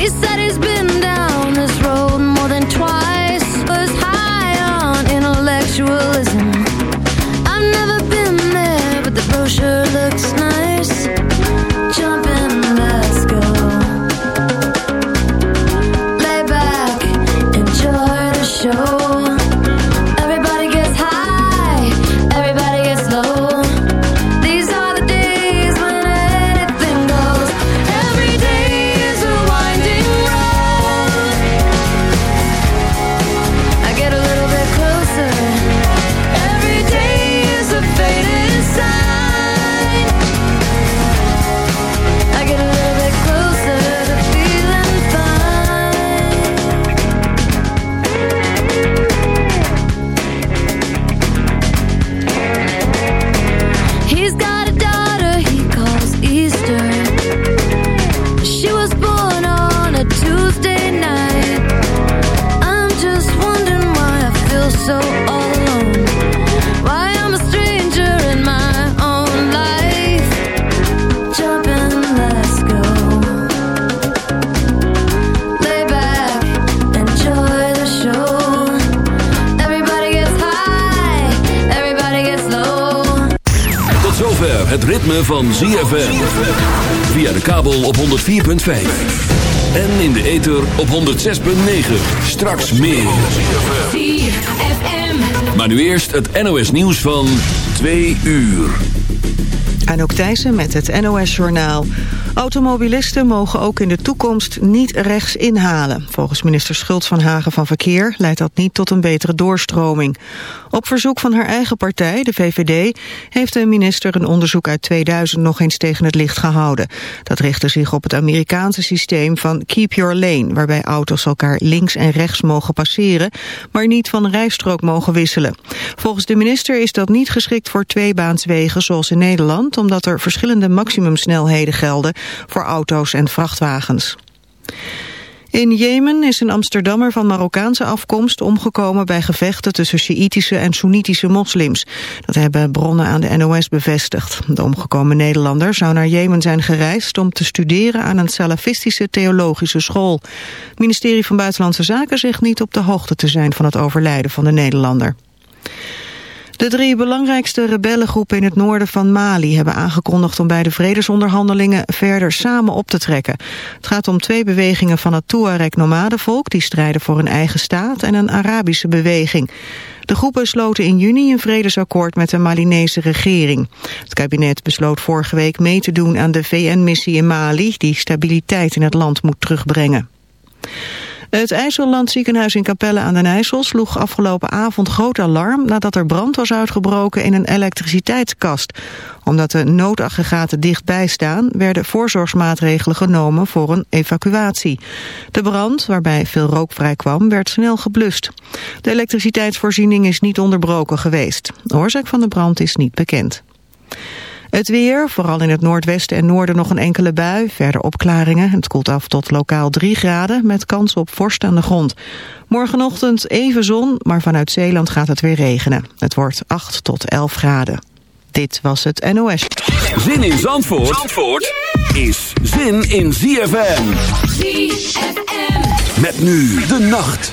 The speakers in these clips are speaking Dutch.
It's van ZFM. Via de kabel op 104.5. En in de ether op 106.9. Straks meer. Maar nu eerst het NOS nieuws van 2 uur. Anouk Thijssen met het NOS-journaal. Automobilisten mogen ook in de toekomst niet rechts inhalen. Volgens minister Schultz van Hagen van Verkeer leidt dat niet tot een betere doorstroming. Op verzoek van haar eigen partij, de VVD, heeft de minister een onderzoek uit 2000 nog eens tegen het licht gehouden. Dat richtte zich op het Amerikaanse systeem van Keep Your Lane, waarbij auto's elkaar links en rechts mogen passeren, maar niet van rijstrook mogen wisselen. Volgens de minister is dat niet geschikt voor tweebaanswegen zoals in Nederland, omdat er verschillende maximumsnelheden gelden voor auto's en vrachtwagens. In Jemen is een Amsterdammer van Marokkaanse afkomst omgekomen bij gevechten tussen Sjiïtische en Soenitische moslims. Dat hebben bronnen aan de NOS bevestigd. De omgekomen Nederlander zou naar Jemen zijn gereisd om te studeren aan een salafistische theologische school. Het ministerie van Buitenlandse Zaken zegt niet op de hoogte te zijn van het overlijden van de Nederlander. De drie belangrijkste rebellengroepen in het noorden van Mali hebben aangekondigd om bij de vredesonderhandelingen verder samen op te trekken. Het gaat om twee bewegingen van het Tuareg-nomadenvolk die strijden voor een eigen staat en een Arabische beweging. De groepen sloten in juni een vredesakkoord met de Malinese regering. Het kabinet besloot vorige week mee te doen aan de VN-missie in Mali die stabiliteit in het land moet terugbrengen. Het IJsselland ziekenhuis in Capelle aan den IJssel sloeg afgelopen avond groot alarm nadat er brand was uitgebroken in een elektriciteitskast. Omdat de noodaggregaten dichtbij staan werden voorzorgsmaatregelen genomen voor een evacuatie. De brand, waarbij veel rook vrijkwam, werd snel geblust. De elektriciteitsvoorziening is niet onderbroken geweest. De oorzaak van de brand is niet bekend. Het weer, vooral in het noordwesten en noorden nog een enkele bui. Verder opklaringen. Het koelt af tot lokaal 3 graden met kans op vorst aan de grond. Morgenochtend even zon, maar vanuit Zeeland gaat het weer regenen. Het wordt 8 tot 11 graden. Dit was het NOS. Zin in Zandvoort, Zandvoort is zin in ZFM. ZFM. Met nu de nacht.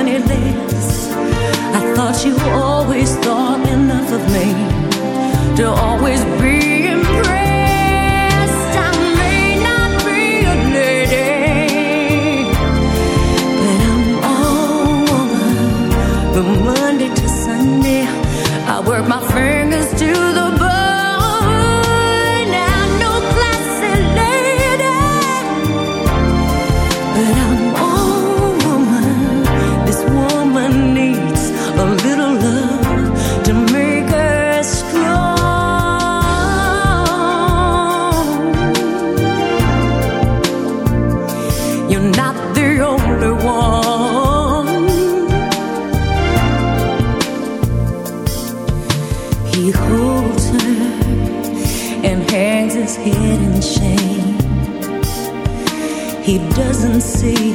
thought you always thought enough of me. To always be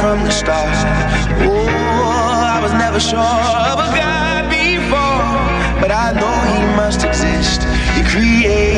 from the start. Oh, I was never sure of a God before, but I know He must exist. You create.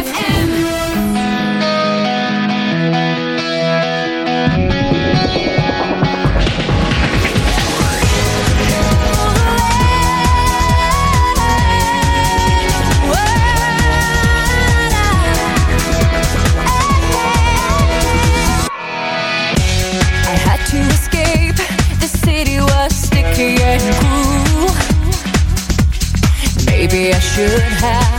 should have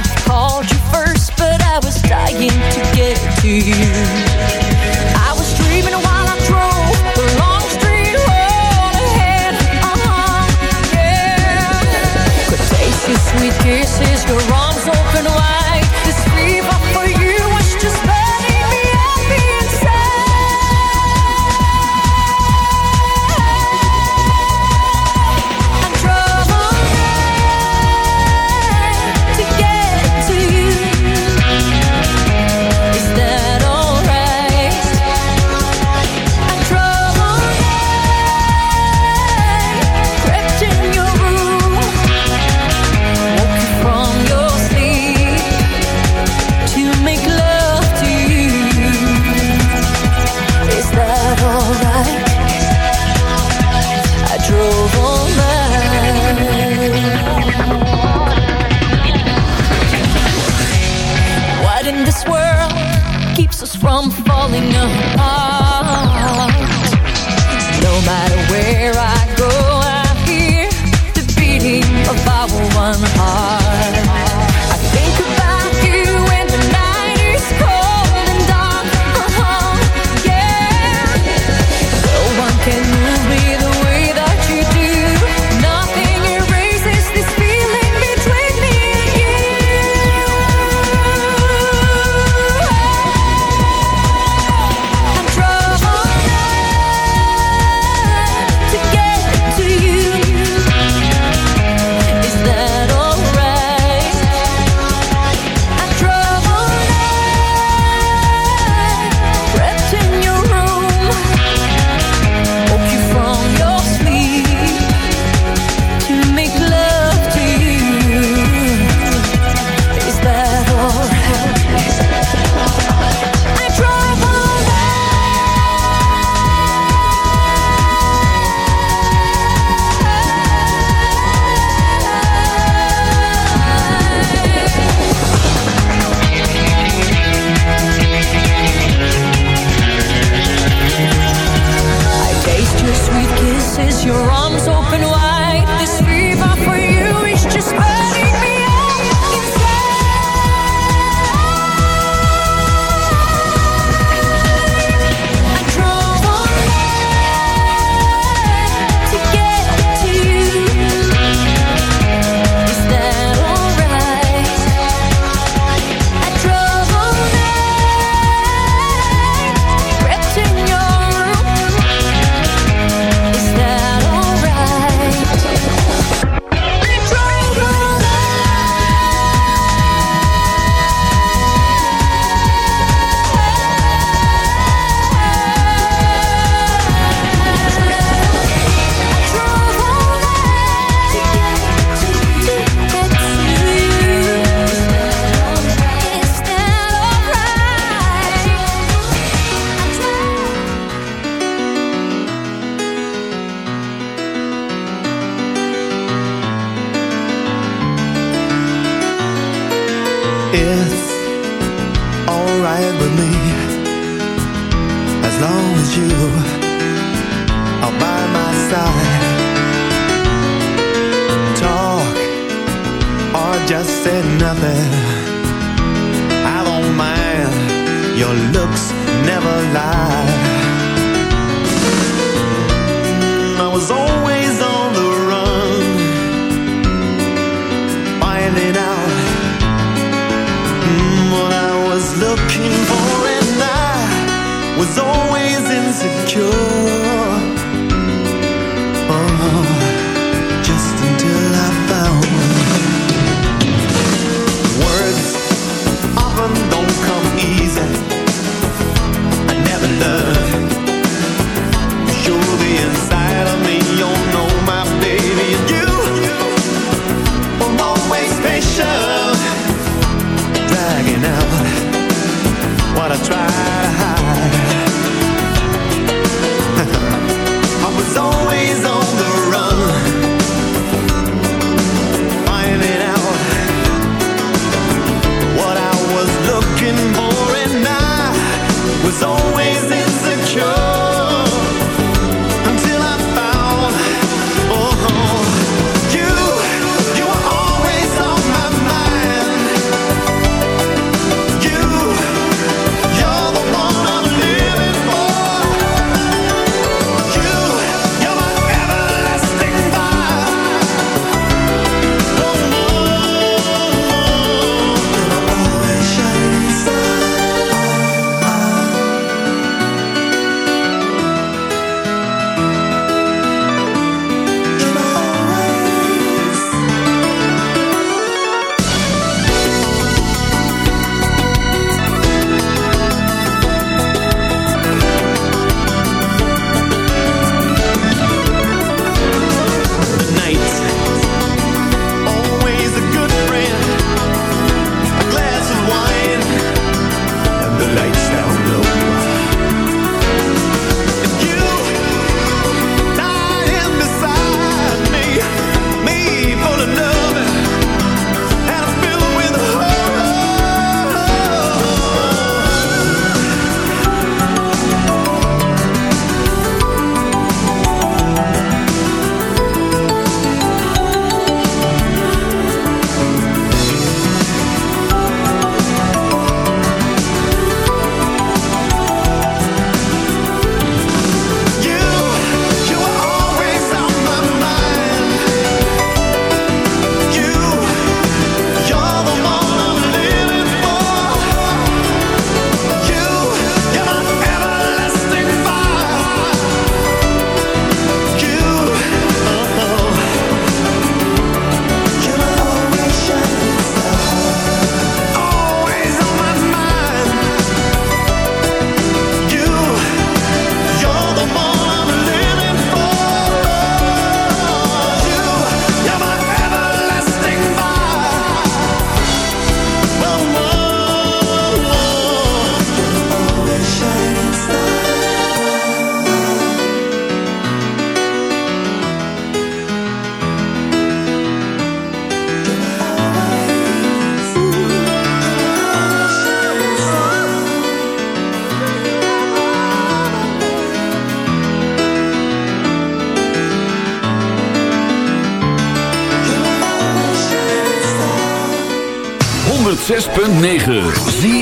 106.9 Zie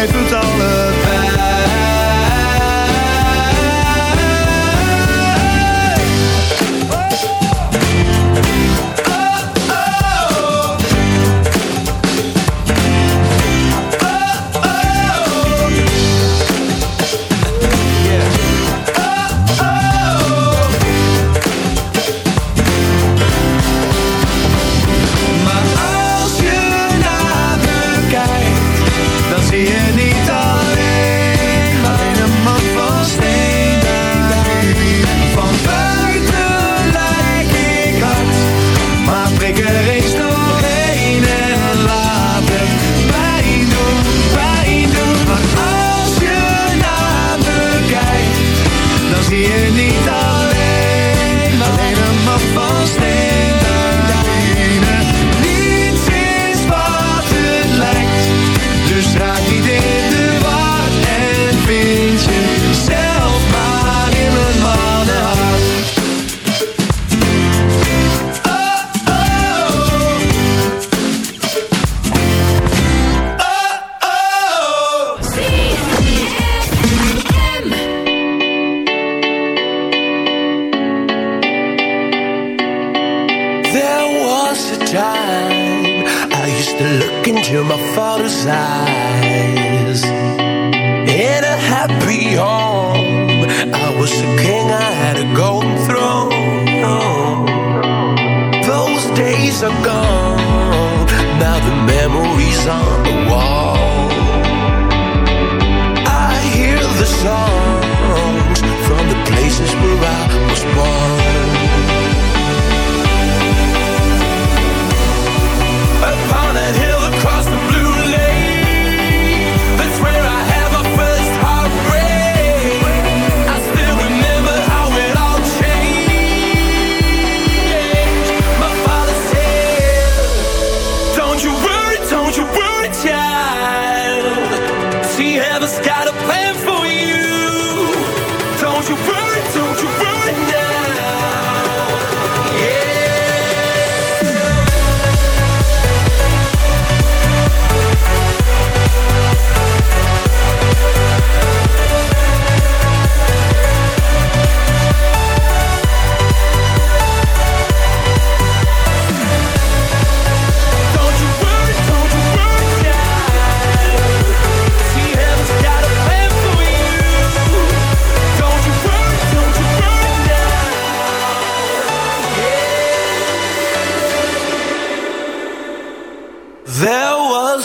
Itu.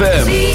ZFM.